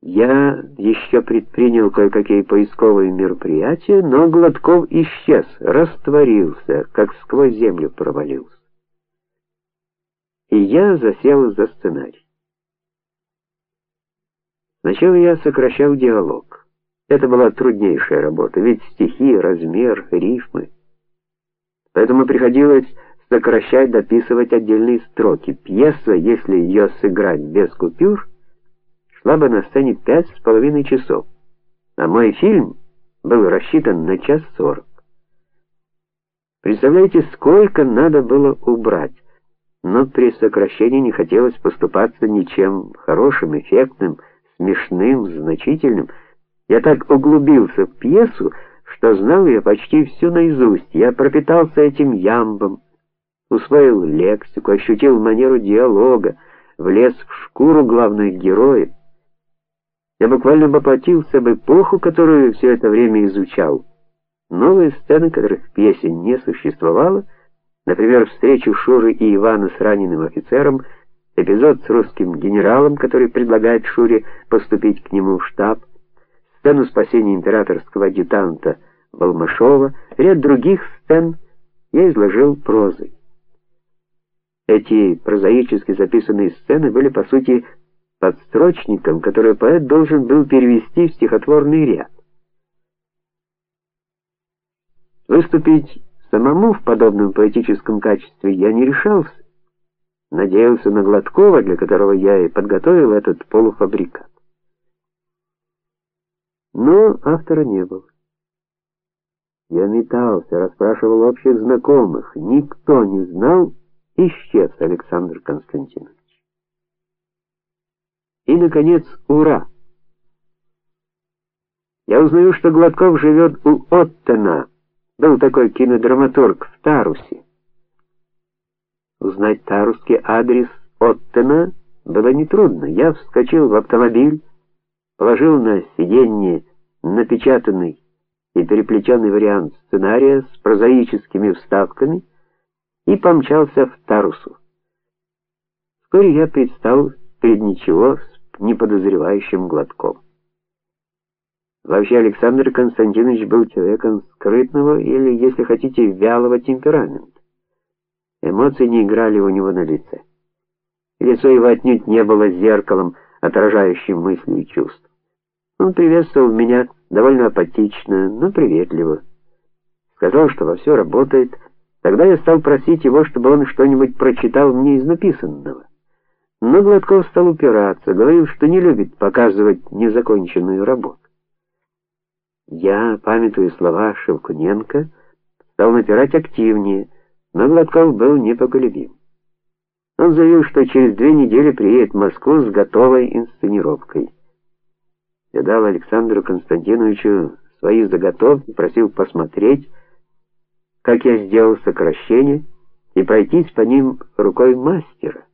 Я еще предпринял кое-какие поисковые мероприятия, но Гладков исчез, растворился, как сквозь землю провалился. И я засел за сценарий. Сначала я сокращал диалог. Это была труднейшая работа, ведь стихи, размер, рифмы. Поэтому приходилось сокращать, дописывать отдельные строки. Пьеса, если ее сыграть без купюр, шла бы на сцене пять с половиной часов, а мой фильм был рассчитан на час сорок. Представляете, сколько надо было убрать? Но при сокращении не хотелось поступаться ничем хорошим, эффектным, смешным, значительным. Я так углубился в пьесу, что знал ее почти всю наизусть. Я пропитался этим ямбом, усвоил лексику, ощутил манеру диалога, влез в шкуру главных героев. Я буквально воплотился в эпоху, которую все это время изучал. Новые сцены, которых в пьесе не существовало, например, встречу Шуры и Ивана с раненым офицером, эпизод с русским генералом, который предлагает Шуре поступить к нему в штаб, сцену спасения императорского адъютанта Балмашова, ряд других сцен я изложил прозой. Эти прозаически записанные сцены были по сути подстрочником, который поэт должен был перевести в стихотворный ряд. Выступить самому в подобном поэтическом качестве я не решался. Надеялся на Гладкова, для которого я и подготовил этот полуфабрикат. Но автора не было. Я метался, расспрашивал общих знакомых, никто не знал, исчез Александр Константинович. И наконец, ура. Я узнаю, что Гладков живет у Оттена. Был такой кинодраматург в Тарусе. Узнать тарусский адрес Оттена было нетрудно. Я вскочил в автомобиль, положил на сиденье напечатанный и переплетенный вариант сценария с прозаическими вставками и помчался в Тарусу. Вскоре я предстал перед ничего неподозревающим глотком. Вообще Александр Константинович был человеком скрытного или, если хотите, вялого темперамента. Эмоции не играли у него на лице. Лицо его отнюдь не было зеркалом, отражающим мысли и чувства. Он приветствовал меня довольно апатично, но приветливо. Сказал, что во все работает. Тогда я стал просить его, чтобы он что-нибудь прочитал мне из написанного. Но Гладков стал упираться, говорил, что не любит показывать незаконченную работу. Я, памятуя слова Шевкуненко, стал напирать активнее, но Гладков был непоколебим. Он заявил, что через две недели приедет в Москву с готовой инсценировкой. Я дал Александру Константиновичу свои заготовки, просил посмотреть, как я сделал сокращение и пройтись по ним рукой мастера.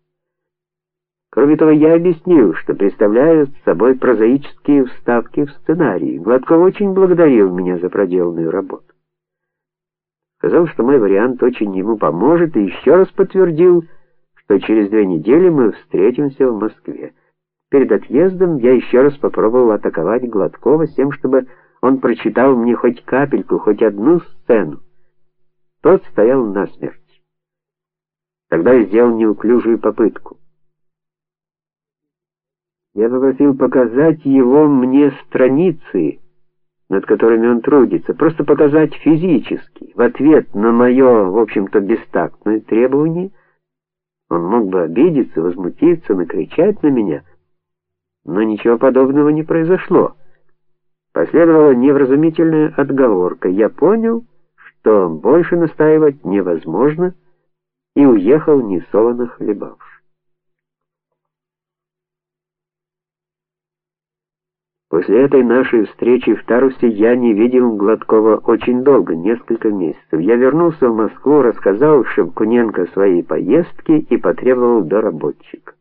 Кроме того, я объяснил, что представляю собой прозаические вставки в сценарий. Гладков очень благодарил меня за проделанную работу. Сказал, что мой вариант очень ему поможет, и еще раз подтвердил, что через две недели мы встретимся в Москве. Перед отъездом я еще раз попробовал атаковать Гладкова с тем, чтобы он прочитал мне хоть капельку, хоть одну сцену. Тот стоял насмерть. Тогда я сделал неуклюжую попытку. Я попросил показать его мне страницы, над которыми он трудится, просто показать физически. В ответ на мое, в общем-то, бестактное требование он мог бы обидеться, возмутиться, накричать на меня, но ничего подобного не произошло. Последовала невразумительная отговорка. Я понял, что больше настаивать невозможно, и уехал несолоно хлебавши. После этой нашей встречи в Тарусе я не видел Гладкова очень долго, несколько месяцев. Я вернулся в Москву, рассказал Шевкуненко своей поездке и потребовал доработчик.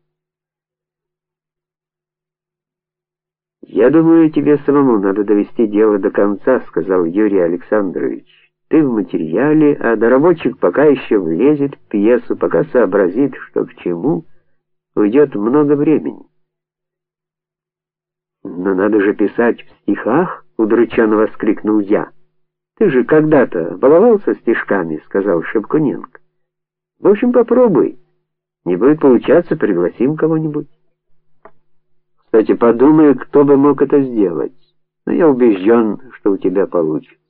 Я думаю, тебе самому надо довести дело до конца, сказал Юрий Александрович. Ты в материале, а доработчик пока еще влезет в пьесу, пока сообразит, что к чему, уйдет много времени. Но надо же писать в стихах, удрученно воскликнул я. Ты же когда-то баловался стишками, сказал Шепкуненко. В общем, попробуй. Не будет получаться, пригласим кого-нибудь. Кстати, подумай, кто бы мог это сделать. Но я убежден, что у тебя получится.